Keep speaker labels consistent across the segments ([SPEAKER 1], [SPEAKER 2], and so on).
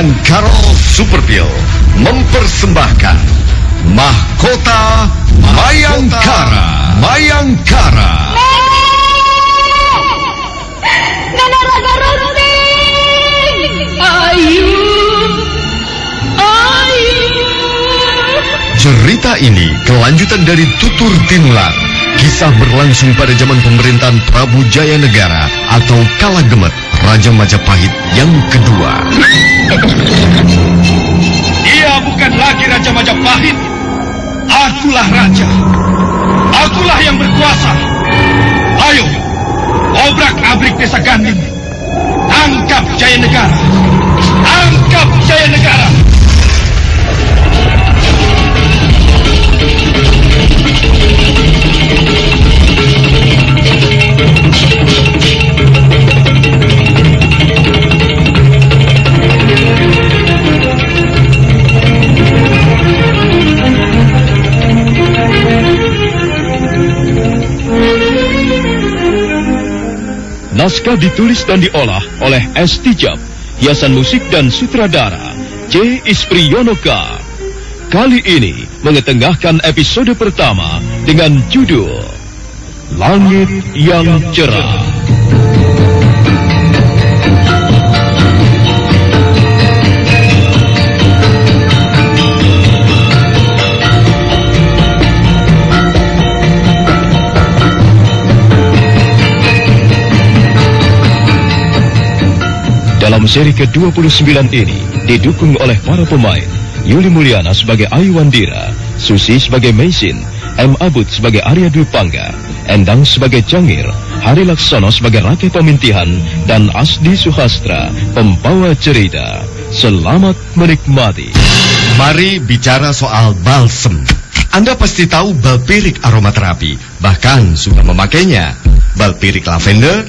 [SPEAKER 1] dan Carol Superpil mempersembahkan Mahkota Mayangkara. Mayangkara.
[SPEAKER 2] Ayu! Ayu!
[SPEAKER 1] Cerita ini kelanjutan dari Tutur Tinular. Kisah berlangsung pada zaman pemerintahan Prabu Jaya Negara atau Kala Gemet, Raja Majapahit yang kedua.
[SPEAKER 3] Dia bukan lagi Raja Majapahit. Akulah Raja. Akulah yang berkuasa. Ayo, obrak-abrik desa Ganding. Tangkap Jaya Negara. Tangkap Jaya Negara.
[SPEAKER 4] Naskah ditulis dan diolah oleh S. Tijab, hiasan musik dan sutradara C. Ispriyonoka. Kali ini mengetengahkan episode pertama dengan judul Langit yang Cerah. Dalam seri ke-29 ini didukung oleh para pemain Yuli Mulyana sebagai Ayu Wandira, Susi sebagai Meisin, M. Abud sebagai Arya Dwi Pangga, Endang sebagai Jangir, Hari Laksono sebagai Rake Pemintihan, dan Asdi Suhastra, pembawa cerita. Selamat menikmati.
[SPEAKER 1] Mari bicara soal balsem. Anda pasti tahu balpirik aromaterapi, bahkan sudah memakainya. Balpirik lavender,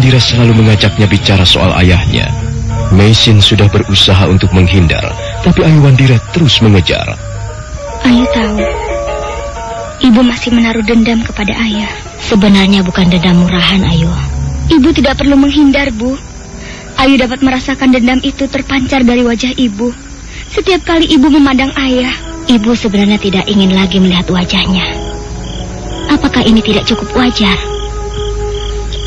[SPEAKER 4] Ayu Wandira selalu mengajaknya bicara soal ayahnya. Mesin sudah berusaha untuk menghindar, tapi Ayu Wandira terus mengejar.
[SPEAKER 5] Ayu tahu, ibu masih menaruh dendam kepada ayah. Sebenarnya bukan dendam murahan, Ayu. Ibu tidak perlu menghindar, Bu. Ayu dapat merasakan dendam itu terpancar dari wajah ibu. Setiap kali ibu memandang ayah, ibu sebenarnya tidak ingin lagi melihat wajahnya. Apakah ini tidak cukup wajar?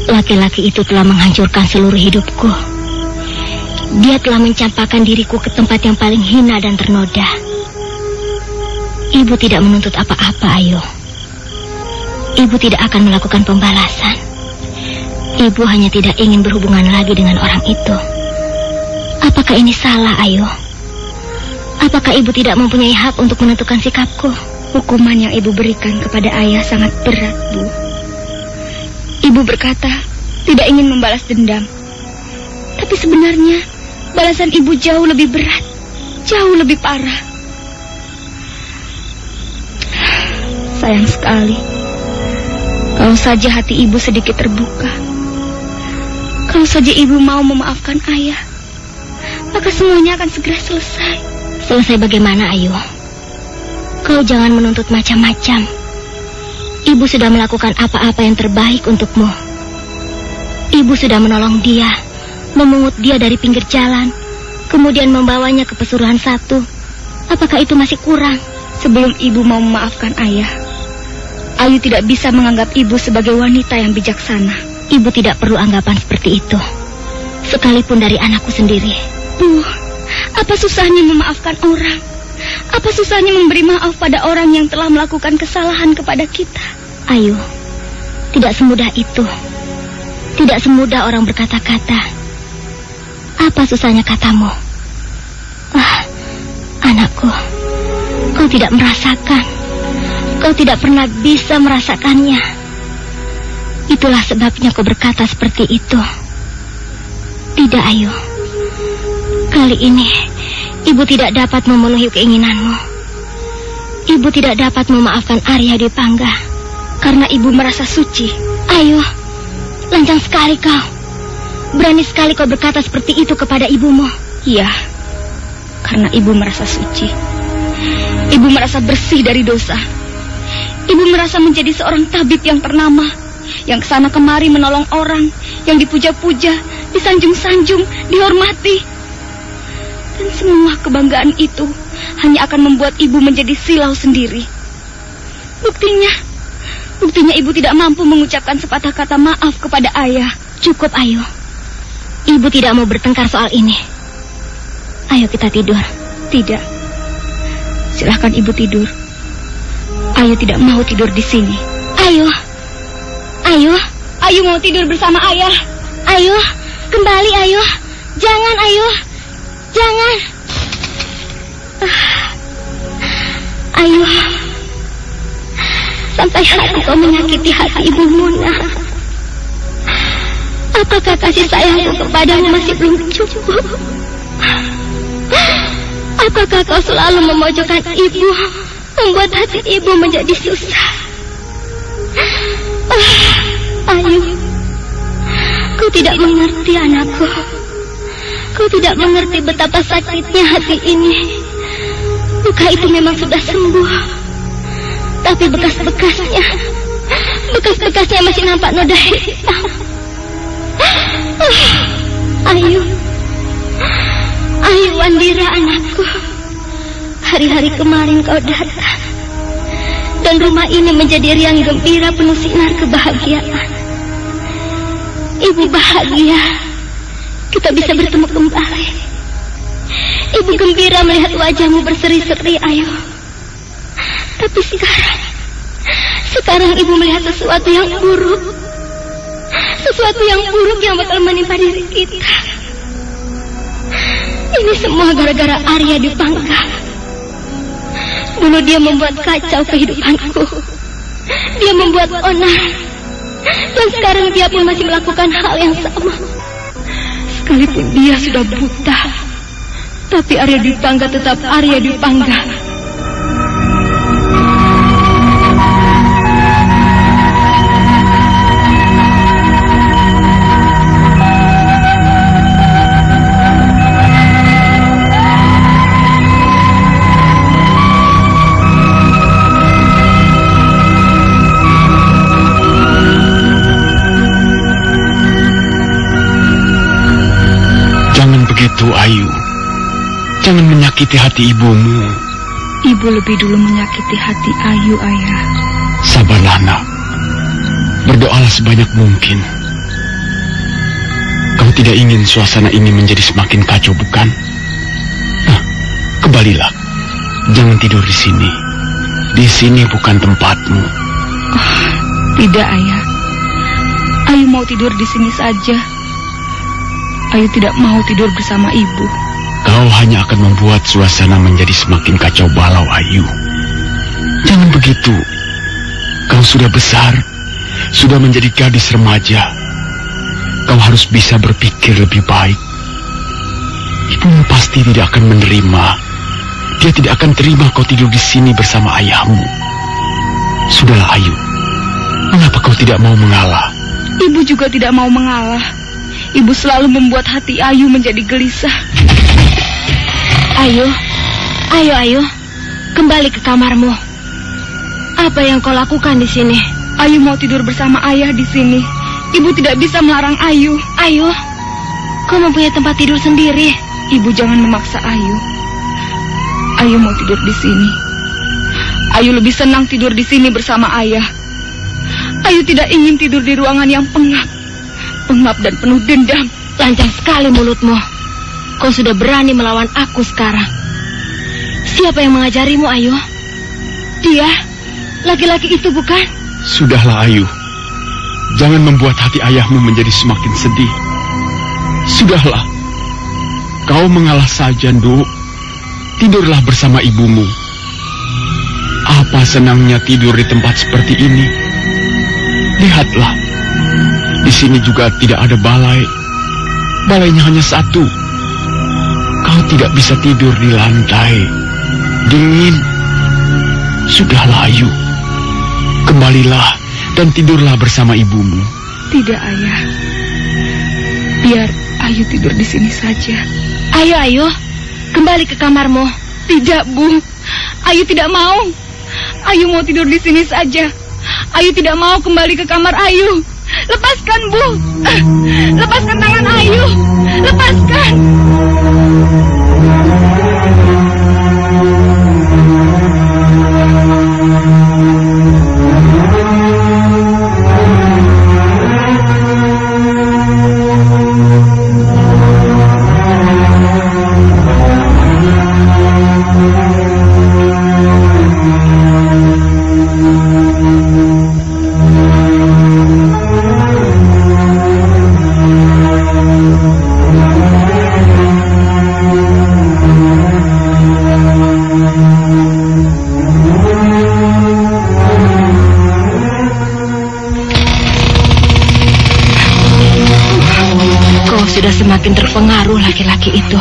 [SPEAKER 5] Laki-laki itu telah menghancurkan seluruh hidupku. Dia telah mencampakkan diriku ke tempat yang paling hina dan ternoda. Ibu tidak menuntut apa-apa, Ayu. Ibu tidak akan melakukan pembalasan. Ibu hanya tidak ingin berhubungan lagi dengan orang itu. Apakah ini salah, Ayu? Apakah ibu tidak mempunyai hak untuk menentukan sikapku? Hukuman yang ibu berikan kepada ayah sangat berat, Bu. Ibu berkata tidak ingin membalas dendam. Tapi sebenarnya balasan ibu jauh lebih berat, jauh lebih parah. Sayang sekali. Kalau saja hati ibu sedikit terbuka. Kalau saja ibu mau memaafkan ayah, maka semuanya akan segera selesai. Selesai bagaimana, Ayu? Kau jangan menuntut macam-macam. Ibu sudah melakukan apa-apa yang terbaik untukmu. Ibu sudah menolong dia, memungut dia dari pinggir jalan, kemudian membawanya ke pesuruhan satu. Apakah itu masih kurang? Sebelum ibu mau memaafkan ayah, Ayu tidak bisa menganggap ibu sebagai wanita yang bijaksana. Ibu tidak perlu anggapan seperti itu. Sekalipun dari anakku sendiri. Bu, apa susahnya memaafkan orang? Apa susahnya memberi maaf pada orang yang telah melakukan kesalahan kepada kita? Ayo, tidak semudah itu. Tidak semudah orang berkata-kata. Apa susahnya katamu? Ah, anakku, kau tidak merasakan. Kau tidak pernah bisa merasakannya. Itulah sebabnya kau berkata seperti itu. Tidak, Ayu. Kali ini, ibu tidak dapat memenuhi keinginanmu. Ibu tidak dapat memaafkan Arya di Pangga karena ibu merasa suci. Ayo, lancang sekali kau. Berani sekali kau berkata seperti itu kepada ibumu. Iya, karena ibu merasa suci. Ibu merasa bersih dari dosa. Ibu merasa menjadi seorang tabib yang ternama, yang ke sana kemari menolong orang, yang dipuja-puja, disanjung-sanjung, dihormati. Dan semua kebanggaan itu hanya akan membuat ibu menjadi silau sendiri. Buktinya, buktinya ibu tidak mampu mengucapkan sepatah kata maaf kepada ayah. Cukup, Ayu. Ibu tidak mau bertengkar soal ini. Ayo kita tidur. Tidak. Silahkan ibu tidur. Ayu tidak mau tidur di sini. Ayo. Ayo. Ayu mau tidur bersama ayah. Ayo. Kembali, Ayu. Jangan, Ayu. Jangan. Ah. Ayu. Sampai hati kau menyakiti hati ibu Muna. Apakah kasih sayangku kepadamu masih belum cukup? Apakah kau selalu memojokkan ibu, membuat hati ibu menjadi susah? Ah, Ayu, kau tidak mengerti anakku. Kau tidak mengerti betapa sakitnya hati ini. Luka itu memang sudah sembuh. Tapi bekas-bekasnya, bekas-bekasnya masih nampak noda hitam. Ayu, Ayu Wandira anakku. Hari-hari kemarin kau datang. Dan rumah ini menjadi riang gembira penuh sinar kebahagiaan. Ibu bahagia kita bisa bertemu kembali. Ibu gembira melihat wajahmu berseri-seri, Ayu. Tapi sekarang, sekarang ibu melihat sesuatu yang buruk. Sesuatu yang buruk yang bakal menimpa diri kita. Ini semua gara-gara Arya di Pangka. Dulu dia membuat kacau kehidupanku. Dia membuat onar. Dan sekarang dia pun masih melakukan hal yang sama. Sekalipun dia sudah buta. Tapi Arya di Pangga tetap Arya di
[SPEAKER 3] Begitu, Ayu. Jangan menyakiti hati ibumu.
[SPEAKER 6] Ibu lebih dulu menyakiti hati Ayu, Ayah.
[SPEAKER 3] Sabarlah, nak. Berdoalah sebanyak mungkin. Kau tidak ingin suasana ini menjadi semakin kacau, bukan? Nah, kembalilah. Jangan tidur di sini. Di sini bukan tempatmu.
[SPEAKER 6] Tidak, Ayah. Ayu mau tidur di sini saja. Ayu tidak mau tidur bersama ibu.
[SPEAKER 3] Kau hanya akan membuat suasana menjadi semakin kacau balau, Ayu. Jangan begitu. Kau sudah besar, sudah menjadi gadis remaja. Kau harus bisa berpikir lebih baik. Ibumu pasti tidak akan menerima. Dia tidak akan terima kau tidur di sini bersama ayahmu. Sudahlah, Ayu. Mengapa kau tidak mau mengalah?
[SPEAKER 6] Ibu juga tidak mau mengalah. Ibu selalu membuat hati Ayu menjadi gelisah.
[SPEAKER 5] Ayo, ayo, ayo, kembali ke kamarmu. Apa yang kau lakukan di sini?
[SPEAKER 6] Ayu mau tidur bersama ayah di sini. Ibu tidak bisa melarang Ayu.
[SPEAKER 5] Ayo, kau mempunyai tempat tidur sendiri.
[SPEAKER 6] Ibu jangan memaksa Ayu. Ayu mau tidur di sini. Ayu lebih senang tidur di sini bersama ayah. Ayu tidak ingin tidur di ruangan yang pengap. Pengap dan penuh dendam.
[SPEAKER 2] Lancang sekali mulutmu. Kau sudah berani melawan aku sekarang. Siapa yang mengajarimu, Ayu? Dia, laki-laki itu bukan?
[SPEAKER 3] Sudahlah Ayu. Jangan membuat hati ayahmu menjadi semakin sedih. Sudahlah. Kau mengalah saja, Nduk. Tidurlah bersama ibumu. Apa senangnya tidur di tempat seperti ini? Lihatlah. Di sini juga tidak ada balai. Balainya hanya satu. Kau tidak bisa tidur di lantai. Dingin. Sudahlah, Ayu. Kembalilah dan tidurlah bersama ibumu.
[SPEAKER 6] Tidak, Ayah. Biar Ayu tidur di sini saja.
[SPEAKER 2] Ayo, Ayu. Kembali ke kamarmu.
[SPEAKER 6] Tidak, Bu. Ayu tidak mau. Ayu mau tidur di sini saja. Ayu tidak mau kembali ke kamar Ayu. Lepaskan, Bu. Lepaskan tangan Ayu. Lepaskan.
[SPEAKER 2] Sudah semakin terpengaruh laki-laki itu.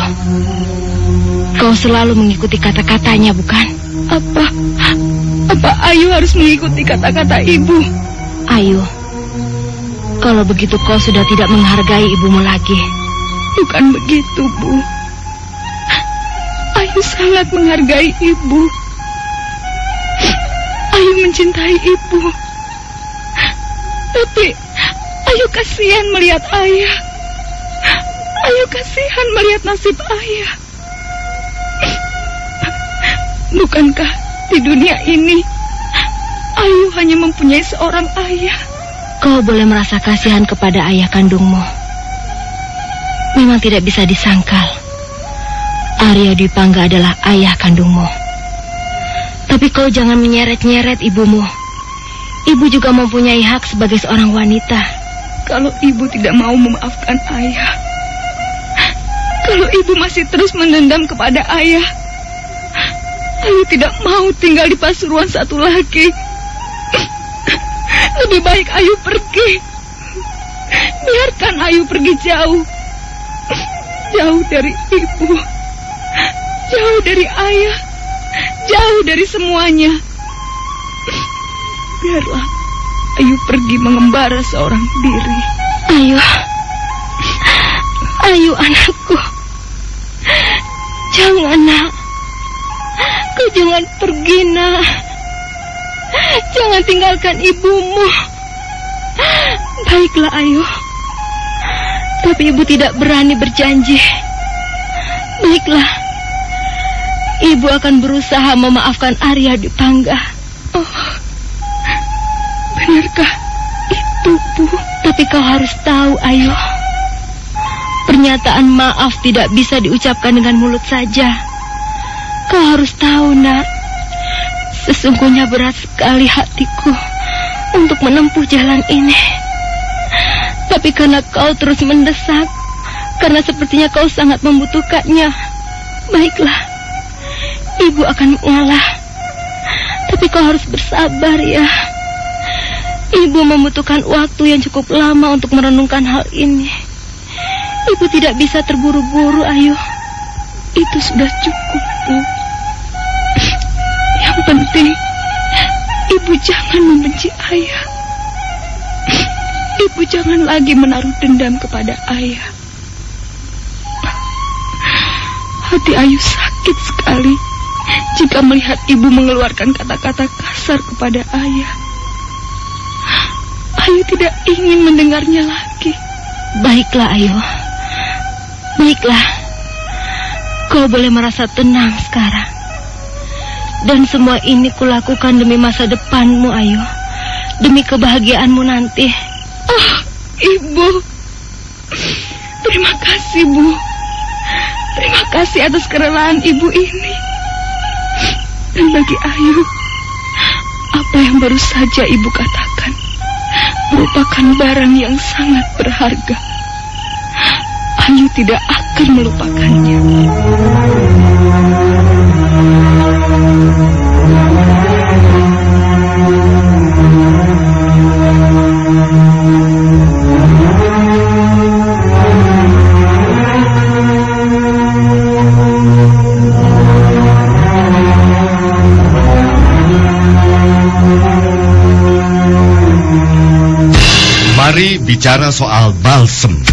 [SPEAKER 2] Kau selalu mengikuti kata-katanya, bukan?
[SPEAKER 6] Apa? Apa Ayu harus mengikuti kata-kata ibu?
[SPEAKER 2] Ayu, kalau begitu kau sudah tidak menghargai ibumu lagi.
[SPEAKER 6] Bukan begitu, Bu. Ayu sangat menghargai ibu. Ayu mencintai ibu. Tapi Ayu kasihan melihat ayah. Ayu kasihan melihat nasib ayah. Bukankah di dunia ini Ayu hanya mempunyai seorang ayah?
[SPEAKER 2] Kau boleh merasa kasihan kepada ayah kandungmu. Memang tidak bisa disangkal. Arya Dwi Pangga adalah ayah kandungmu. Tapi kau jangan menyeret-nyeret ibumu. Ibu juga mempunyai hak sebagai seorang wanita.
[SPEAKER 6] Kalau ibu tidak mau memaafkan ayah, kalau ibu masih terus mendendam kepada ayah, Ayu tidak mau tinggal di Pasuruan satu lagi. Lebih baik Ayu pergi. Biarkan Ayu pergi jauh. Jauh dari ibu. Jauh dari ayah. Jauh dari semuanya. Biarlah Ayu pergi mengembara seorang diri.
[SPEAKER 2] Ayu. Ayu anakku. Jangan nak. Kau jangan pergi nak. Jangan tinggalkan ibumu. Baiklah Ayu. Tapi ibu tidak berani berjanji. Baiklah. Ibu akan berusaha memaafkan Arya di Pangga.
[SPEAKER 6] Oh, benarkah itu, Bu?
[SPEAKER 2] Tapi kau harus tahu, Ayu. Pernyataan maaf tidak bisa diucapkan dengan mulut saja. Kau harus tahu, nak. Sesungguhnya berat sekali hatiku untuk menempuh jalan ini. Tapi karena kau terus mendesak, karena sepertinya kau sangat membutuhkannya. Baiklah, ibu akan mengalah. Tapi kau harus bersabar ya. Ibu membutuhkan waktu yang cukup lama untuk merenungkan hal ini. Ibu tidak bisa terburu-buru, Ayu.
[SPEAKER 6] Itu sudah cukup, Bu. Yang penting, ibu jangan membenci ayah. Ibu jangan lagi menaruh dendam kepada ayah. Hati Ayu sakit sekali jika melihat ibu mengeluarkan kata-kata kasar kepada ayah. Ayu tidak ingin mendengarnya lagi.
[SPEAKER 2] Baiklah, Ayu. Baiklah. Kau boleh merasa tenang sekarang. Dan semua ini kulakukan demi masa depanmu, Ayu. Demi kebahagiaanmu nanti.
[SPEAKER 6] Ah, ibu,
[SPEAKER 7] Terima kasih, Bu. Terima kasih atas kerelaan Ibu ini. Dan bagi Ayu, apa yang baru saja Ibu katakan merupakan barang yang sangat berharga. Ayu tidak akan melupakannya.
[SPEAKER 1] Mari bicara soal balsem.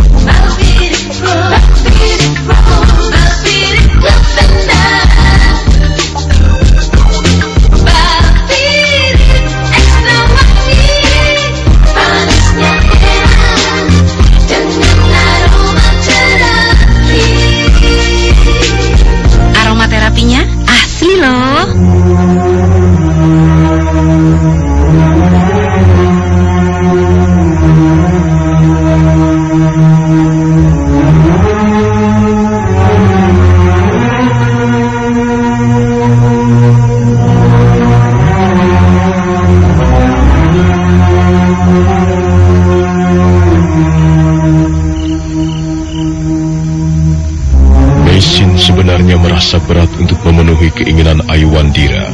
[SPEAKER 4] merasa berat untuk memenuhi keinginan Ayu Wandira,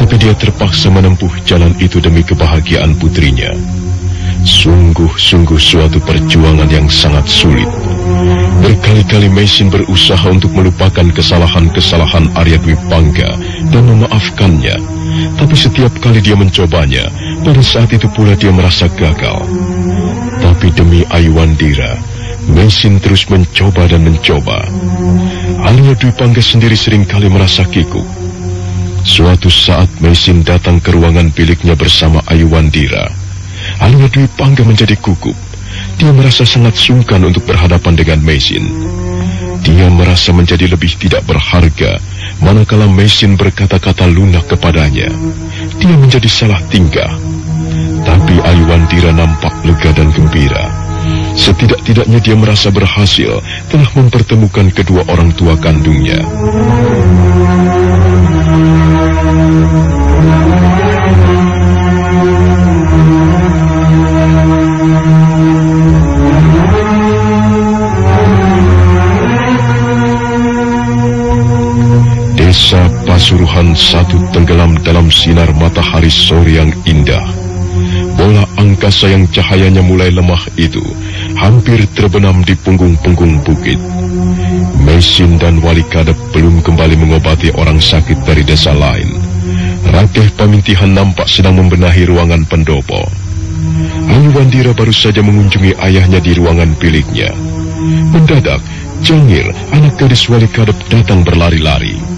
[SPEAKER 4] tapi dia terpaksa menempuh jalan itu demi kebahagiaan putrinya. Sungguh-sungguh suatu perjuangan yang sangat sulit. Berkali-kali Mesin berusaha untuk melupakan kesalahan-kesalahan Arya Dwi Pangga dan memaafkannya. Tapi setiap kali dia mencobanya, pada saat itu pula dia merasa gagal. Tapi demi Ayu Wandira, Mesin terus mencoba dan mencoba. Arya Dwi Pangga sendiri sering kali merasa kikuk. Suatu saat Mesin datang ke ruangan biliknya bersama Ayu Wandira. Arya Dwi Pangga menjadi gugup. Dia merasa sangat sungkan untuk berhadapan dengan Mesin. Dia merasa menjadi lebih tidak berharga manakala Mesin berkata-kata lunak kepadanya. Dia menjadi salah tingkah. Tapi Ayu Wandira nampak lega dan gembira. Setidak-tidaknya dia merasa berhasil telah mempertemukan kedua orang tua kandungnya. Desa Pasuruhan satu tenggelam dalam sinar matahari sore yang indah. Bola angkasa yang cahayanya mulai lemah itu hampir terbenam di punggung-punggung bukit. Mesin dan Wali Kadep belum kembali mengobati orang sakit dari desa lain. Rakeh Pamintihan nampak sedang membenahi ruangan pendopo. Ayu Wandira baru saja mengunjungi ayahnya di ruangan biliknya. Mendadak, Jangir, anak gadis Wali Kadep datang berlari-lari.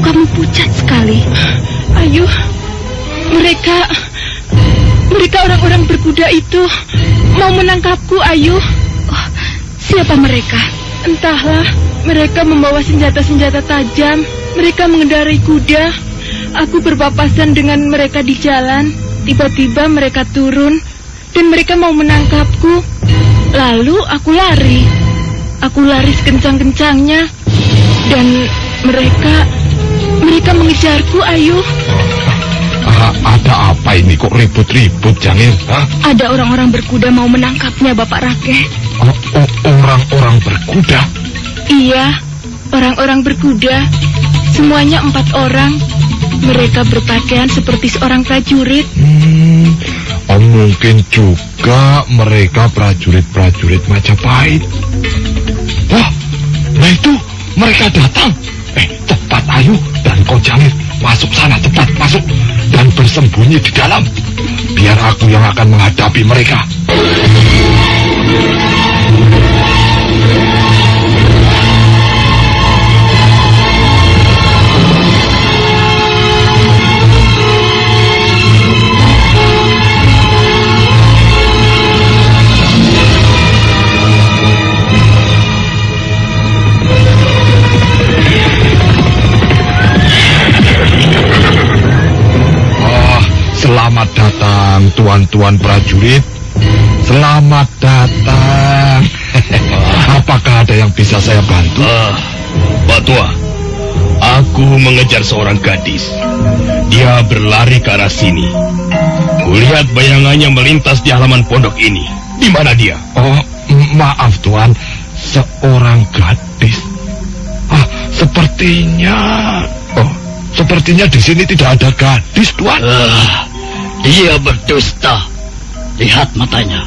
[SPEAKER 6] Mukamu pucat sekali.
[SPEAKER 7] Ayu, mereka, mereka orang-orang berkuda itu mau menangkapku Ayu.
[SPEAKER 6] Oh, siapa mereka?
[SPEAKER 7] Entahlah, mereka membawa senjata-senjata tajam. Mereka mengendarai kuda. Aku berpapasan dengan mereka di jalan. Tiba-tiba mereka turun dan mereka mau menangkapku. Lalu aku lari. Aku lari sekencang-kencangnya dan mereka mereka mengejarku, Ayu.
[SPEAKER 8] Ah, ada apa ini kok ribut-ribut, Jangir? Hah?
[SPEAKER 6] Ada orang-orang berkuda mau menangkapnya, Bapak Rakeh.
[SPEAKER 8] Oh, oh, orang-orang berkuda?
[SPEAKER 7] Iya, orang-orang berkuda. Semuanya empat orang. Mereka berpakaian seperti seorang prajurit.
[SPEAKER 9] Hmm, oh, mungkin juga mereka prajurit-prajurit Majapahit. Wah, nah itu mereka datang. Eh, cepat ayo dan Jamil masuk sana cepat masuk dan bersembunyi di dalam. Biar aku yang akan menghadapi mereka. Tuan-tuan prajurit. Selamat datang. Apakah ada yang bisa saya bantu?
[SPEAKER 10] Ah, Pak Tua, aku mengejar seorang gadis. Dia berlari ke arah sini. Kulihat bayangannya melintas di halaman pondok ini. Di mana dia?
[SPEAKER 9] Oh, maaf tuan, seorang gadis. Ah, sepertinya. Oh, sepertinya di sini tidak ada gadis, tuan.
[SPEAKER 11] Ah, dia berdusta. Lihat matanya.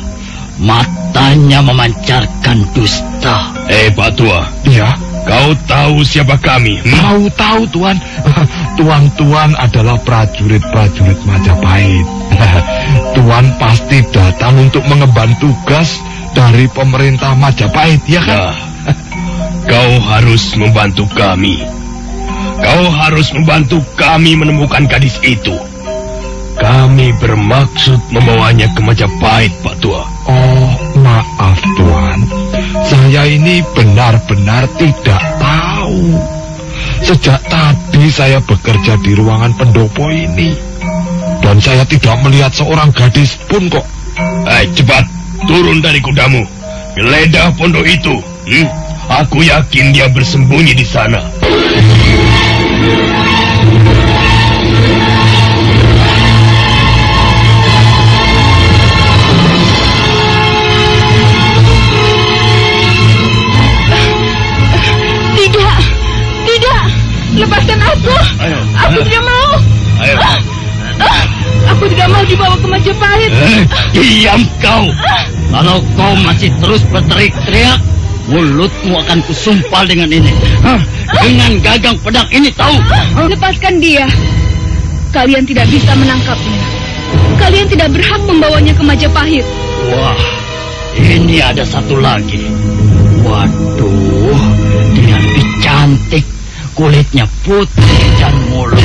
[SPEAKER 11] Matanya memancarkan dusta.
[SPEAKER 10] Eh, Pak Tua,
[SPEAKER 9] Iya,
[SPEAKER 10] kau tahu siapa kami? Hmm?
[SPEAKER 9] tahu-tahu tuan. Tuan-tuan adalah prajurit-prajurit Majapahit. tuan pasti datang untuk mengemban tugas dari pemerintah Majapahit, ya kan?
[SPEAKER 10] Nah, kau harus membantu kami. Kau harus membantu kami menemukan gadis itu. Kami bermaksud membawanya ke Majapahit, Pak Tua.
[SPEAKER 9] Oh, maaf tuan. Saya ini benar-benar tidak tahu. Sejak tadi saya bekerja di ruangan pendopo ini. Dan saya tidak melihat seorang gadis pun kok.
[SPEAKER 10] Eh, cepat turun dari kudamu. Geledah pondok itu. Hmm? Aku yakin dia bersembunyi di sana.
[SPEAKER 7] Lepaskan aku.
[SPEAKER 10] Ayo,
[SPEAKER 7] Aku tidak mau.
[SPEAKER 10] Ayo.
[SPEAKER 7] Ah, Aku tidak mau dibawa ke Majapahit.
[SPEAKER 11] Eh, diam kau. Kalau kau masih terus berteriak-teriak, mulutmu akan kusumpal dengan ini. Hah, Dengan gagang pedang ini tahu. Hah?
[SPEAKER 7] Lepaskan dia. Kalian tidak bisa menangkapnya. Kalian tidak berhak membawanya ke Majapahit.
[SPEAKER 11] Wah, ini ada satu lagi. Waduh, dia lebih cantik. Kulitnya putih dan mulus.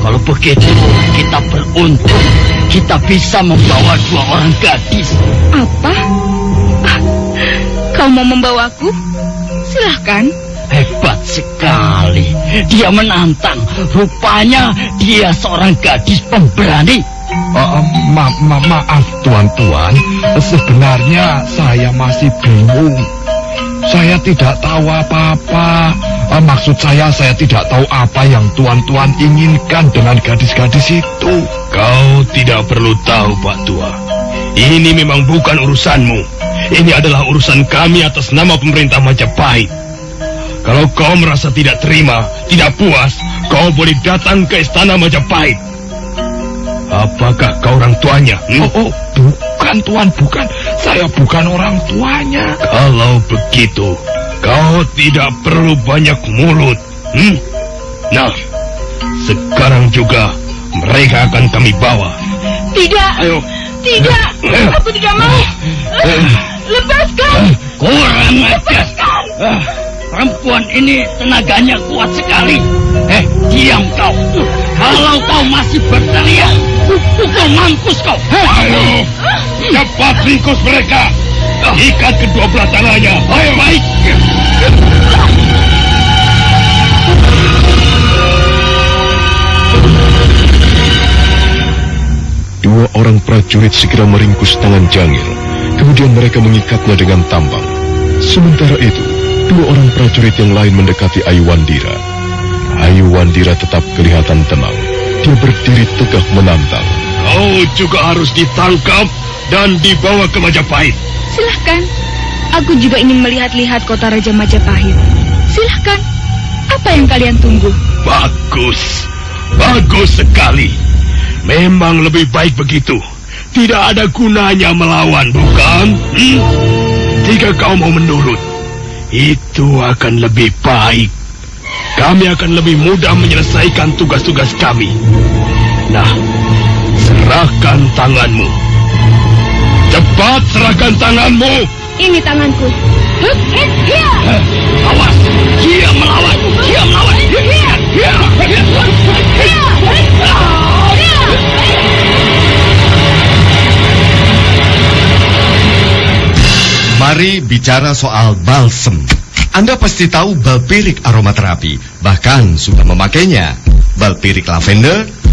[SPEAKER 11] Kalau begitu, kita beruntung. Kita bisa membawa dua orang gadis.
[SPEAKER 7] Apa? Ah, Kau mau membawaku? Silahkan.
[SPEAKER 11] Hebat sekali. Dia menantang. Rupanya dia seorang gadis pemberani.
[SPEAKER 9] Oh, ma- ma- maaf tuan-tuan, sebenarnya saya masih bingung. Saya tidak tahu apa-apa. Eh, Maksud saya, saya tidak tahu apa yang tuan-tuan inginkan dengan gadis-gadis itu.
[SPEAKER 10] Kau tidak perlu tahu, Pak Tua. Ini memang bukan urusanmu. Ini adalah urusan kami atas nama pemerintah Majapahit. Kalau kau merasa tidak terima, tidak puas, kau boleh datang ke istana Majapahit. Apakah kau orang tuanya? hmm?
[SPEAKER 9] Oh, oh, bukan tuan, bukan. Saya bukan orang tuanya.
[SPEAKER 10] Kalau begitu, kau tidak perlu banyak mulut. Hmm? Nah, sekarang juga mereka akan kami bawa.
[SPEAKER 7] Tidak.
[SPEAKER 10] Ayo.
[SPEAKER 7] Tidak. Aku tidak mau. Lepaskan.
[SPEAKER 11] Kurang ajar. Ah, perempuan ini tenaganya kuat sekali. Eh, diam kau. Kalau kau masih berteriak, pukul mampus kau.
[SPEAKER 10] Ayo, cepat ringkus mereka. Ikat kedua belah tangannya. Ayo, baik.
[SPEAKER 4] Dua orang prajurit segera meringkus tangan Jangil. Kemudian mereka mengikatnya dengan tambang. Sementara itu, dua orang prajurit yang lain mendekati Ayu Wandira. Ayu Wandira tetap kelihatan tenang. Dia berdiri tegak menantang.
[SPEAKER 10] Kau juga harus ditangkap dan dibawa ke Majapahit.
[SPEAKER 7] Silahkan. Aku juga ingin melihat-lihat kota Raja Majapahit. Silahkan. Apa yang kalian tunggu?
[SPEAKER 12] Bagus. Bagus sekali. Memang lebih baik begitu. Tidak ada gunanya melawan, bukan? Hmm? Jika kau mau menurut, itu akan lebih baik. Kami akan lebih mudah menyelesaikan tugas-tugas kami. Nah, serahkan tanganmu. Cepat serahkan tanganmu.
[SPEAKER 7] Ini tanganku.
[SPEAKER 12] Awas, dia melawan, dia melawan.
[SPEAKER 1] Mari bicara soal balsem. Anda pasti tahu balpirik aromaterapi, bahkan sudah memakainya. Balpirik lavender,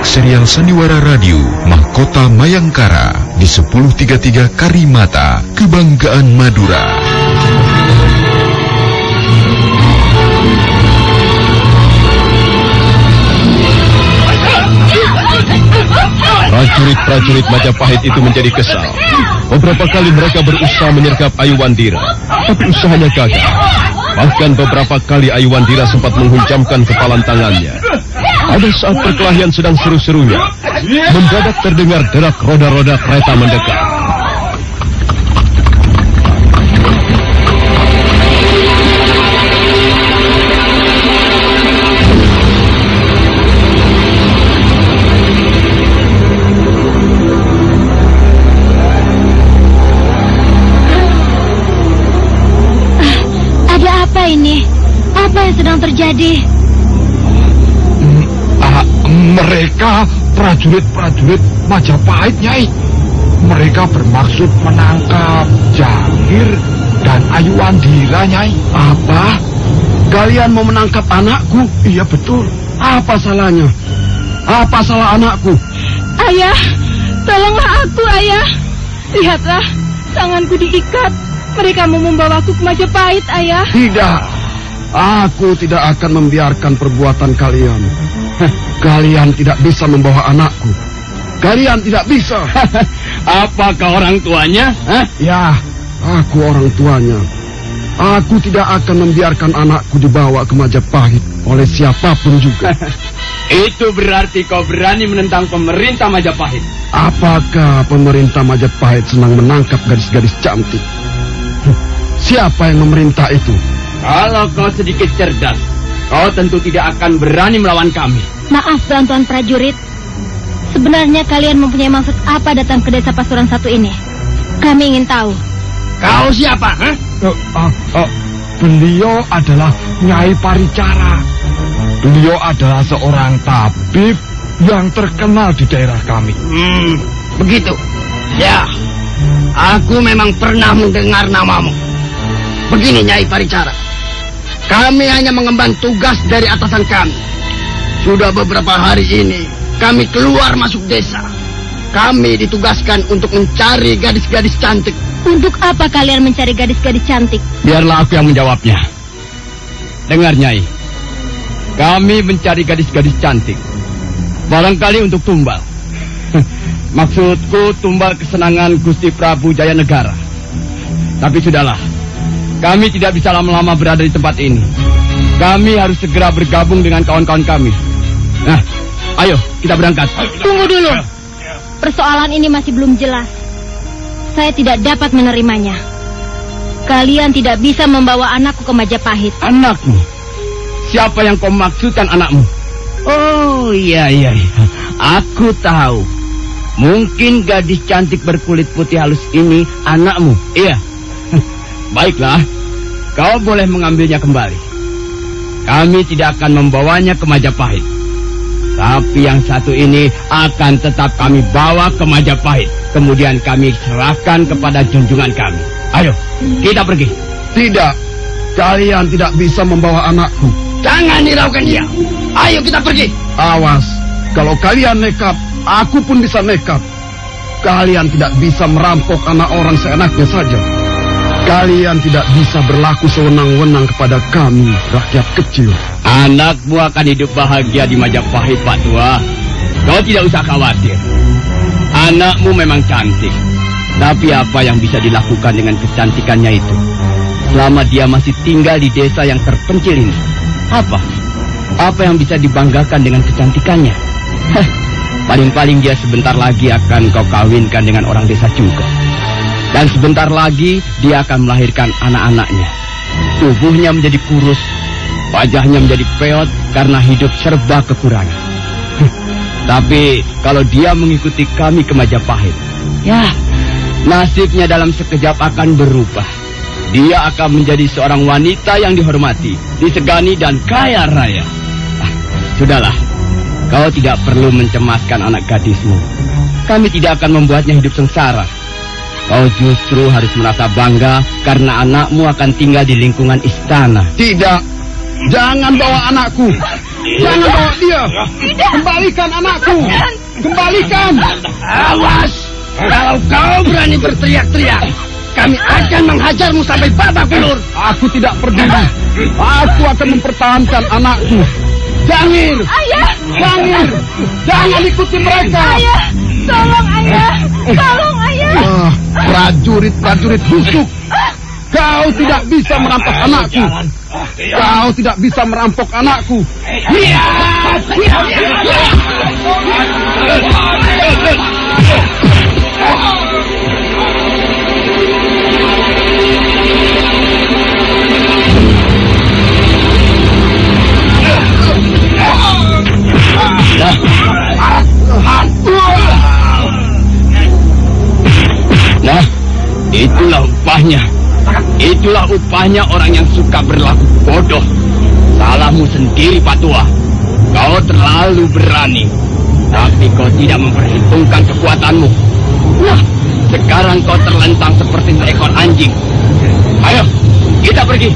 [SPEAKER 13] Menyimak serial Sandiwara Radio Mahkota Mayangkara di 1033 Karimata, Kebanggaan Madura.
[SPEAKER 4] Prajurit-prajurit Majapahit itu menjadi kesal. Beberapa kali mereka berusaha menyergap Ayu Wandira, tapi usahanya gagal. Bahkan beberapa kali Ayu Wandira sempat menghunjamkan kepalan tangannya. Pada saat perkelahian sedang seru-serunya, mendadak terdengar derak roda-roda kereta mendekat.
[SPEAKER 5] Ada apa ini? Apa yang sedang terjadi?
[SPEAKER 14] Mereka prajurit-prajurit Majapahit, Nyai. Mereka bermaksud menangkap Jangir dan Ayu Wandira, Nyai. Apa? Kalian mau menangkap anakku? Iya, betul. Apa salahnya? Apa salah anakku?
[SPEAKER 7] Ayah, tolonglah aku, ayah. Lihatlah, tanganku diikat. Mereka mau membawaku ke Majapahit, ayah.
[SPEAKER 14] Tidak. Aku tidak akan membiarkan perbuatan kalian. Kalian tidak bisa membawa anakku. Kalian tidak bisa.
[SPEAKER 12] Apakah orang tuanya? Hah?
[SPEAKER 14] Ya, aku orang tuanya. Aku tidak akan membiarkan anakku dibawa ke Majapahit oleh siapa pun juga.
[SPEAKER 12] Itu berarti kau berani menentang pemerintah Majapahit.
[SPEAKER 14] Apakah pemerintah Majapahit senang menangkap gadis-gadis cantik? Siapa yang memerintah itu?
[SPEAKER 12] Kalau kau sedikit cerdas, kau tentu tidak akan berani melawan kami.
[SPEAKER 5] Maaf tuan-tuan prajurit. Sebenarnya kalian mempunyai maksud apa datang ke desa Pasuran satu ini? Kami ingin tahu.
[SPEAKER 12] Kau siapa? Hah?
[SPEAKER 14] Eh, ah, ah, beliau adalah Nyai Paricara. Beliau adalah seorang tabib yang terkenal di daerah kami.
[SPEAKER 12] Hmm, begitu. Ya, aku memang pernah mendengar namamu. Begini Nyai Paricara. Kami hanya mengemban tugas dari atasan kami. Sudah beberapa hari ini kami keluar masuk desa. Kami ditugaskan untuk mencari gadis-gadis cantik.
[SPEAKER 5] Untuk apa kalian mencari gadis-gadis cantik?
[SPEAKER 12] Biarlah aku yang menjawabnya. Dengar Nyai. Kami mencari gadis-gadis cantik. Barangkali untuk tumbal. Maksudku tumbal kesenangan Gusti Prabu Jaya Negara. Tapi sudahlah. Kami tidak bisa lama-lama berada di tempat ini. Kami harus segera bergabung dengan kawan-kawan kami. Nah, ayo kita berangkat.
[SPEAKER 5] Tunggu dulu. Persoalan ini masih belum jelas. Saya tidak dapat menerimanya. Kalian tidak bisa membawa anakku ke Majapahit.
[SPEAKER 12] Anakmu? Siapa yang kau maksudkan anakmu? Oh iya iya iya. Aku tahu. Mungkin gadis cantik berkulit putih halus ini anakmu. Iya. Baiklah. Kau boleh mengambilnya kembali. Kami tidak akan membawanya ke Majapahit. Tapi yang satu ini akan tetap kami bawa ke Majapahit. Kemudian kami serahkan kepada junjungan kami. Ayo, kita pergi.
[SPEAKER 14] Tidak. Kalian tidak bisa membawa anakku.
[SPEAKER 12] Jangan hiraukan dia. Ayo kita pergi.
[SPEAKER 14] Awas. Kalau kalian nekat, aku pun bisa nekat. Kalian tidak bisa merampok anak orang seenaknya saja. Kalian tidak bisa berlaku sewenang-wenang kepada kami, rakyat kecil.
[SPEAKER 12] Anakmu akan hidup bahagia di Majapahit, Pak Tua. Kau tidak usah khawatir. Anakmu memang cantik. Tapi apa yang bisa dilakukan dengan kecantikannya itu? Selama dia masih tinggal di desa yang terpencil ini. Apa? Apa yang bisa dibanggakan dengan kecantikannya? Paling-paling dia sebentar lagi akan kau kawinkan dengan orang desa juga. Dan sebentar lagi dia akan melahirkan anak-anaknya. Tubuhnya menjadi kurus, wajahnya menjadi peot karena hidup serba kekurangan. Tapi kalau dia mengikuti kami ke Majapahit, ya nasibnya dalam sekejap akan berubah. Dia akan menjadi seorang wanita yang dihormati, disegani dan kaya raya. Ah, sudahlah, kau tidak perlu mencemaskan anak gadismu. Kami tidak akan membuatnya hidup sengsara. Kau justru harus merasa bangga karena anakmu akan tinggal di lingkungan istana.
[SPEAKER 14] Tidak. Jangan bawa anakku. Jangan bawa dia. Kembalikan anakku. Kembalikan.
[SPEAKER 12] Awas! Kalau kau berani berteriak-teriak, kami akan menghajarmu sampai babak belur.
[SPEAKER 14] Aku tidak peduli. Aku akan mempertahankan anakku. Jangir.
[SPEAKER 7] Ayah!
[SPEAKER 14] Jangir. Jangan ikuti mereka.
[SPEAKER 7] Ayah! Tolong ayah! Tolong
[SPEAKER 14] Ah, prajurit-prajurit busuk. Kau tidak bisa merampas anakku. Kau tidak bisa merampok anakku.
[SPEAKER 12] Nah, upahnya. Itulah upahnya orang yang suka berlaku bodoh. Salahmu sendiri, Pak Tua. Kau terlalu berani. Tapi kau tidak memperhitungkan kekuatanmu. Nah, sekarang kau terlentang seperti seekor anjing. Ayo, kita pergi.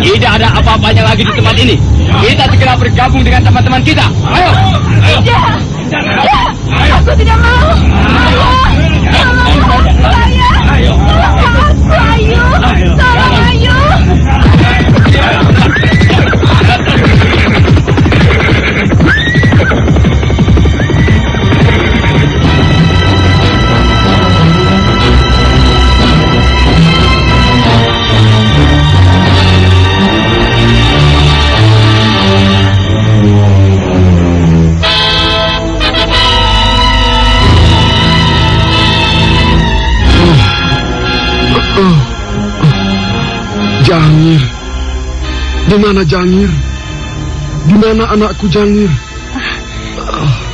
[SPEAKER 12] Tidak ada apa-apanya lagi di tempat ini. Kita segera bergabung dengan teman-teman kita. Ayo. Ayo.
[SPEAKER 7] Tidak! Tidak! Aku tidak mau! Ayah! Tolong bantu ayah! Tolong aku, Ayu!
[SPEAKER 14] Di mana Jangir? Di mana anakku Jangir?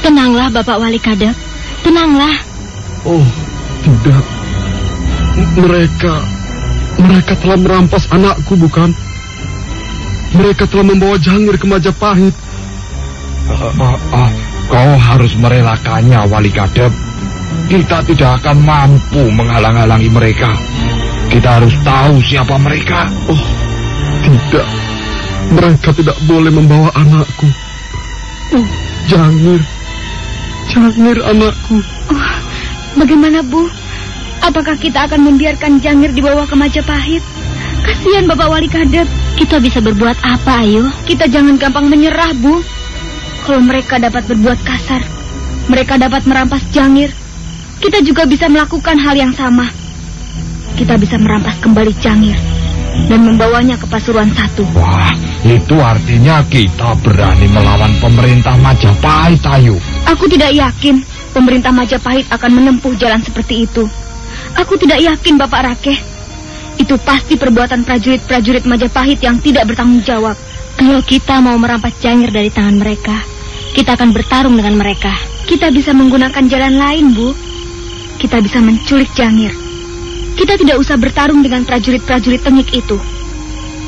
[SPEAKER 6] Tenanglah Bapak Wali Kadep. Tenanglah.
[SPEAKER 14] Oh, tidak. M- Mereka mereka telah merampas anakku, bukan? Mereka telah membawa Jangir ke Majapahit.
[SPEAKER 9] Ah, ah, ah, kau harus merelakannya, Wali Kadep. Kita tidak akan mampu menghalang-halangi mereka. Kita harus tahu siapa mereka.
[SPEAKER 14] Oh, tidak. Mereka tidak boleh membawa anakku. Oh, Jangir. Jangir anakku.
[SPEAKER 6] Oh, bagaimana Bu? Apakah kita akan membiarkan Jangir dibawa ke Majapahit? Kasihan Bapak Wali Kadep. Kita bisa berbuat apa, Ayu? Kita jangan gampang menyerah, Bu. Kalau mereka dapat berbuat kasar, mereka dapat merampas Jangir. Kita juga bisa melakukan hal yang sama. Kita bisa merampas kembali Jangir dan membawanya ke Pasuruan satu.
[SPEAKER 9] Wah, itu artinya kita berani melawan pemerintah Majapahit, Ayu.
[SPEAKER 6] Aku tidak yakin pemerintah Majapahit akan menempuh jalan seperti itu. Aku tidak yakin Bapak Rakeh. Itu pasti perbuatan prajurit-prajurit Majapahit yang tidak bertanggung jawab. Kalau kita mau merampas Jangir dari tangan mereka,
[SPEAKER 5] kita akan bertarung dengan mereka.
[SPEAKER 6] Kita bisa menggunakan jalan lain, Bu. Kita bisa menculik Jangir. Kita tidak usah bertarung dengan prajurit-prajurit tengik itu.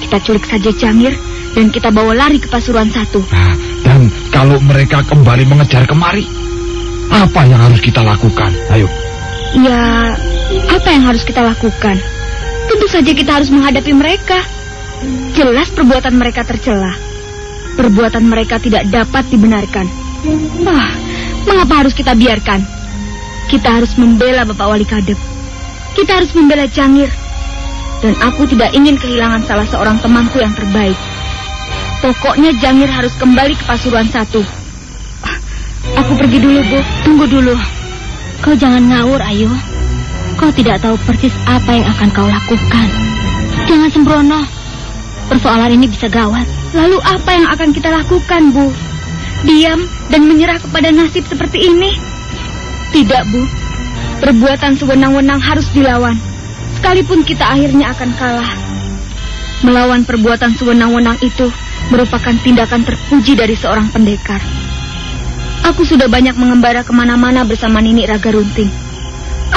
[SPEAKER 6] Kita culik saja Jangir dan kita bawa lari ke Pasuruan satu.
[SPEAKER 9] Nah, dan kalau mereka kembali mengejar kemari, apa yang harus kita lakukan? Ayo.
[SPEAKER 6] Ya, apa yang harus kita lakukan? Tentu saja kita harus menghadapi mereka. Jelas perbuatan mereka tercela. Perbuatan mereka tidak dapat dibenarkan. Wah, mengapa harus kita biarkan? Kita harus membela Bapak Wali Kadep. Kita harus membela Jangir. Dan aku tidak ingin kehilangan salah seorang temanku yang terbaik. Pokoknya Jangir harus kembali ke Pasuruan satu. Aku pergi dulu, Bu. Tunggu dulu.
[SPEAKER 5] Kau jangan ngawur, Ayu. Kau tidak tahu persis apa yang akan kau lakukan. Jangan sembrono. Persoalan ini bisa gawat.
[SPEAKER 6] Lalu apa yang akan kita lakukan, Bu? Diam dan menyerah kepada nasib seperti ini? Tidak, Bu. Perbuatan sewenang-wenang harus dilawan. Sekalipun kita akhirnya akan kalah. Melawan perbuatan sewenang-wenang itu merupakan tindakan terpuji dari seorang pendekar. Aku sudah banyak mengembara ke mana-mana bersama Nini Raga Runting.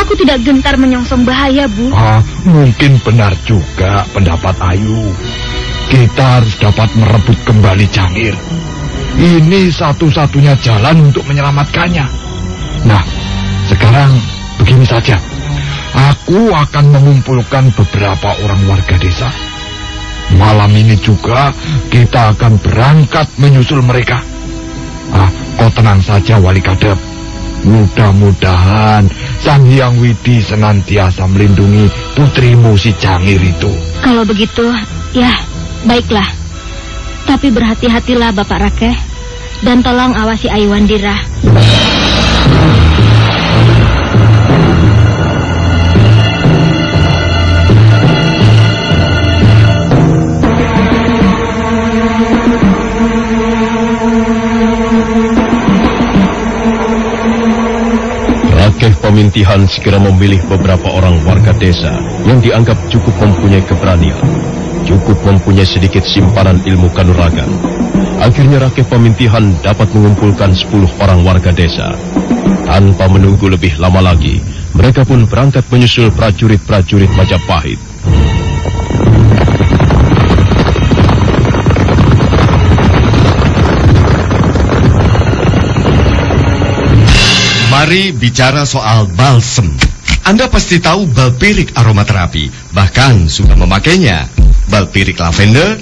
[SPEAKER 6] Aku tidak gentar menyongsong bahaya, Bu.
[SPEAKER 9] Ah, mungkin benar juga pendapat Ayu. Kita harus dapat merebut kembali Jangir. Ini satu-satunya jalan untuk menyelamatkannya. Nah, sekarang begini saja. Aku akan mengumpulkan beberapa orang warga desa. Malam ini juga kita akan berangkat menyusul mereka. Ah, kau tenang saja Wali Kadep. Mudah-mudahan Sang Hyang Widi senantiasa melindungi putrimu si Jangir itu.
[SPEAKER 5] Kalau begitu, ya, baiklah. Tapi berhati-hatilah Bapak Rakeh. Dan tolong awasi Ayu Wandira.
[SPEAKER 4] Rakeh pemintihan segera memilih beberapa orang warga desa yang dianggap cukup mempunyai keberanian, cukup mempunyai sedikit simpanan ilmu kanuragan. Akhirnya Rakeh pemintihan dapat mengumpulkan 10 orang warga desa. Tanpa menunggu lebih lama lagi, mereka pun berangkat menyusul prajurit-prajurit Majapahit.
[SPEAKER 1] Mari bicara soal balsem. Anda pasti tahu balpirik aromaterapi, bahkan sudah memakainya. Balpirik lavender,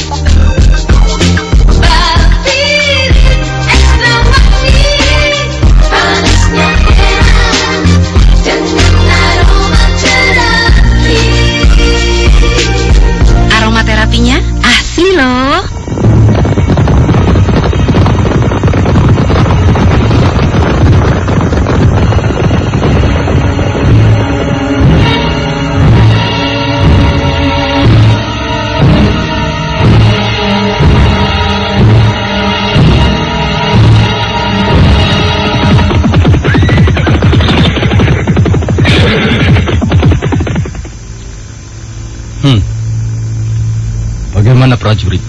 [SPEAKER 15] Bagaimana prajurit?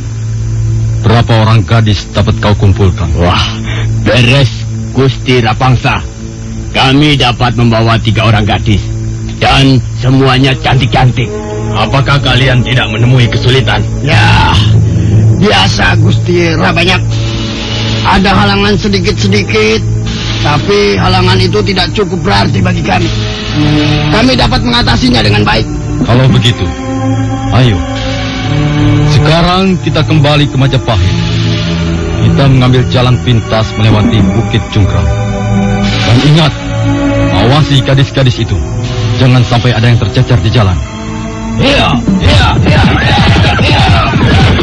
[SPEAKER 15] Berapa orang gadis dapat kau kumpulkan?
[SPEAKER 12] Wah, beres Gusti Rapangsa. Kami dapat membawa tiga orang gadis. Dan semuanya cantik-cantik.
[SPEAKER 15] Apakah kalian tidak menemui kesulitan?
[SPEAKER 16] Ya, biasa Gusti banyak. Ada halangan sedikit-sedikit, tapi halangan itu tidak cukup berarti bagi kami. Kami dapat mengatasinya dengan baik.
[SPEAKER 15] Kalau begitu, ayo. Sekarang kita kembali ke Majapahit. Kita mengambil jalan pintas melewati Bukit Cungkrang. Dan ingat, awasi gadis-gadis itu. Jangan sampai ada yang tercecer di jalan.
[SPEAKER 12] Iya, iya, iya, iya, iya.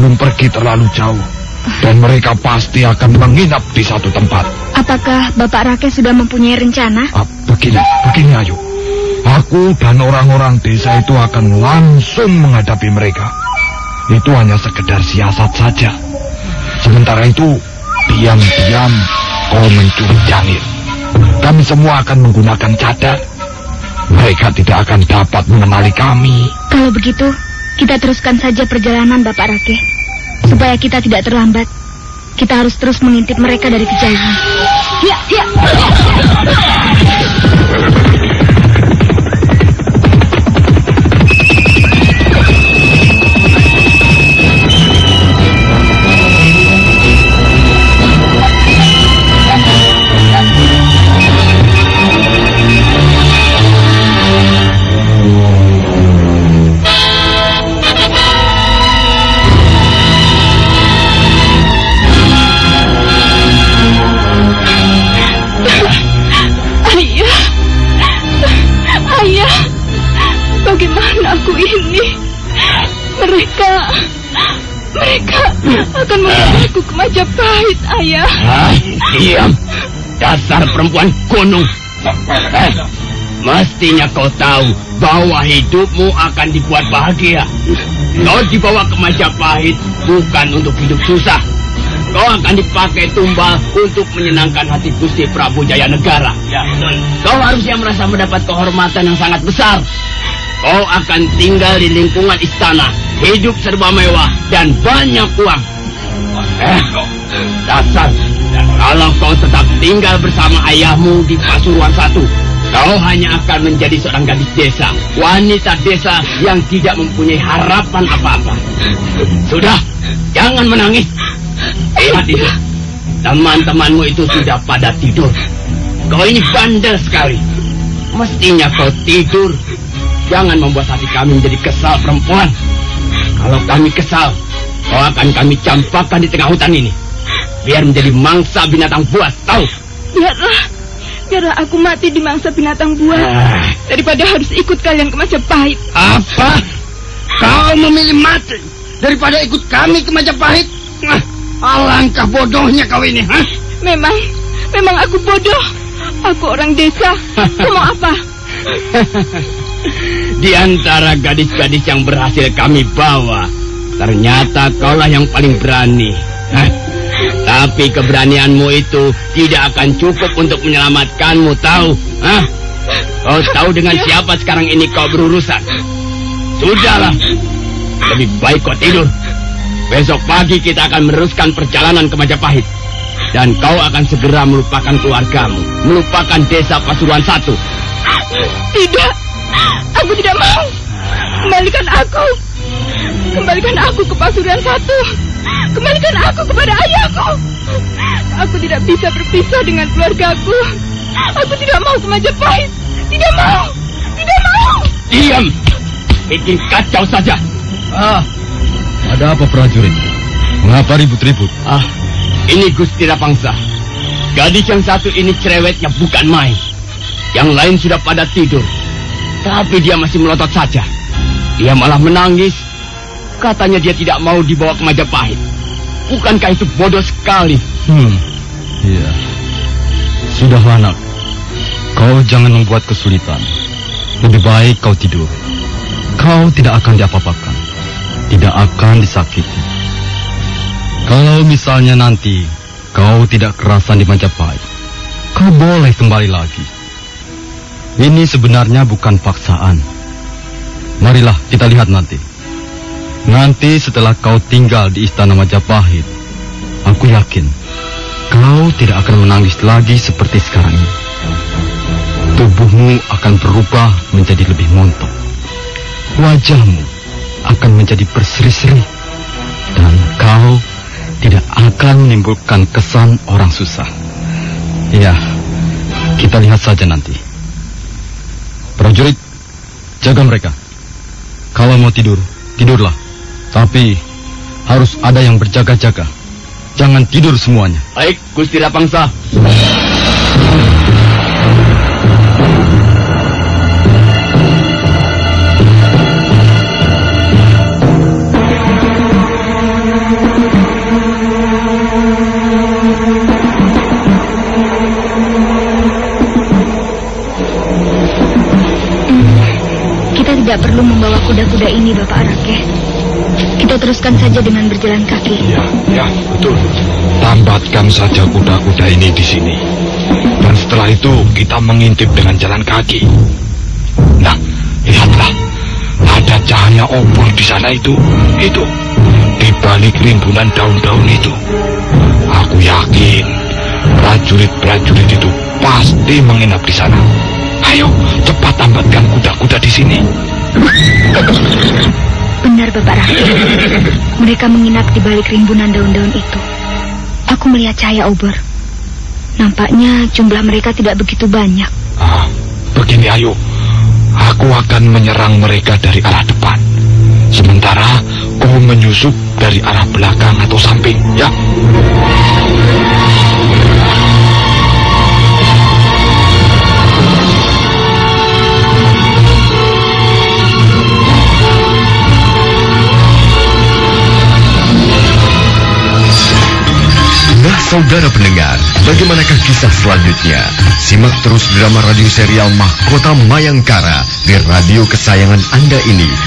[SPEAKER 9] Belum pergi terlalu jauh. Dan mereka pasti akan menginap di satu tempat.
[SPEAKER 6] Apakah Bapak Rake sudah mempunyai rencana?
[SPEAKER 9] Ah, begini, begini Ayu. Aku dan orang-orang desa itu akan langsung menghadapi mereka. Itu hanya sekedar siasat saja. Sementara itu, diam-diam kau mencuri jangir. Kami semua akan menggunakan cadar. Mereka tidak akan dapat mengenali kami.
[SPEAKER 6] Kalau begitu, kita teruskan saja perjalanan Bapak Rake. Supaya kita tidak terlambat. Kita harus terus mengintip mereka dari kejauhan. Ya, ya.
[SPEAKER 7] Majapahit, ayah.
[SPEAKER 12] Ah, diam. Dasar perempuan gunung. Eh, mestinya kau tahu bahwa hidupmu akan dibuat bahagia. Kau dibawa ke Majapahit bukan untuk hidup susah. Kau akan dipakai tumbal untuk menyenangkan hati Gusti Prabu Jaya Negara. Kau harusnya merasa mendapat kehormatan yang sangat besar. Kau akan tinggal di lingkungan istana, hidup serba mewah dan banyak uang. Eh, dasar. Kalau kau tetap tinggal bersama ayahmu di Pasuruan satu, kau hanya akan menjadi seorang gadis desa, wanita desa yang tidak mempunyai harapan apa-apa. Sudah, jangan menangis. Lihat itu, teman-temanmu itu sudah pada tidur. Kau ini bandel sekali. Mestinya kau tidur. Jangan membuat hati kami menjadi kesal perempuan. Kalau kami kesal, kau akan kami campakkan di tengah hutan ini. Biar menjadi mangsa binatang buas, tahu?
[SPEAKER 7] Biarlah, biarlah aku mati di mangsa binatang buas
[SPEAKER 12] Ah.
[SPEAKER 7] daripada harus ikut kalian ke Majapahit.
[SPEAKER 12] Apa? Kau memilih mati daripada ikut kami ke Majapahit? Wah, Alangkah bodohnya kau ini, hah?
[SPEAKER 7] Memang, memang aku bodoh. Aku orang desa. Kau mau apa?
[SPEAKER 12] Di antara gadis-gadis yang berhasil kami bawa, ternyata kaulah yang paling berani. Hah? Tapi keberanianmu itu tidak akan cukup untuk menyelamatkanmu, tahu? Hah? Kau tahu dengan siapa sekarang ini kau berurusan? Sudahlah, lebih baik kau tidur. Besok pagi kita akan meneruskan perjalanan ke Majapahit. Dan kau akan segera melupakan keluargamu, melupakan desa Pasuruan satu.
[SPEAKER 7] Tidak, aku tidak mau. Kembalikan aku. Kembalikan aku ke Pasuruan satu. Kembalikan aku kepada ayahku. Aku tidak bisa berpisah dengan keluargaku. Aku tidak mau ke Majapahit. Tidak mau. Tidak mau.
[SPEAKER 12] Diam! Bikin kacau saja.
[SPEAKER 15] Ah, ada apa prajurit? Mengapa ribut-ribut?
[SPEAKER 12] Ah, ini Gusti Rapangsa. Gadis yang satu ini cerewetnya bukan main. Yang lain sudah pada tidur. Tapi dia masih melotot saja. Dia malah menangis. Katanya dia tidak mau dibawa ke Majapahit. Bukankah itu bodoh sekali?
[SPEAKER 15] Hmm, iya. Sudahlah nak. Kau jangan membuat kesulitan. Lebih baik kau tidur. Kau tidak akan diapa-apakan. Tidak akan disakiti. Kalau misalnya nanti kau tidak kerasan di Majapahit, kau boleh kembali lagi. Ini sebenarnya bukan paksaan. Marilah kita lihat nanti. Nanti setelah kau tinggal di istana Majapahit, aku yakin kau tidak akan menangis lagi seperti sekarang ini. Tubuhmu akan berubah menjadi lebih montok. Wajahmu akan menjadi berseri-seri. Dan kau tidak akan menimbulkan kesan orang susah. Ya, kita lihat saja nanti. Prajurit, jaga mereka. Kalau mau tidur, tidurlah. Tapi harus ada yang berjaga-jaga. Jangan tidur semuanya.
[SPEAKER 12] Baik, Gusti Rapangsa.
[SPEAKER 6] Kita tidak perlu membawa kuda-kuda ini, Bapak Rakeh. Kita teruskan saja dengan berjalan kaki.
[SPEAKER 9] Ya, ya, betul. Tambatkan saja kuda-kuda ini di sini. Dan setelah itu kita mengintip dengan jalan kaki. Nah, lihatlah. Ada cahaya obor di sana itu. Itu. Di balik rimbunan daun-daun itu. Aku yakin prajurit-prajurit itu pasti menginap di sana. Ayo, cepat tambatkan kuda-kuda di sini.
[SPEAKER 6] Benar, Bapak Rake. Mereka menginap di balik rimbunan daun-daun itu. Aku melihat cahaya obor. Nampaknya jumlah mereka tidak begitu banyak.
[SPEAKER 9] Ah, begini ayo. Aku akan menyerang mereka dari arah depan. Sementara kau menyusup dari arah belakang atau samping, ya.
[SPEAKER 1] Saudara pendengar, bagaimanakah kisah selanjutnya? Simak terus drama radio serial Mahkota Mayangkara di radio kesayangan Anda ini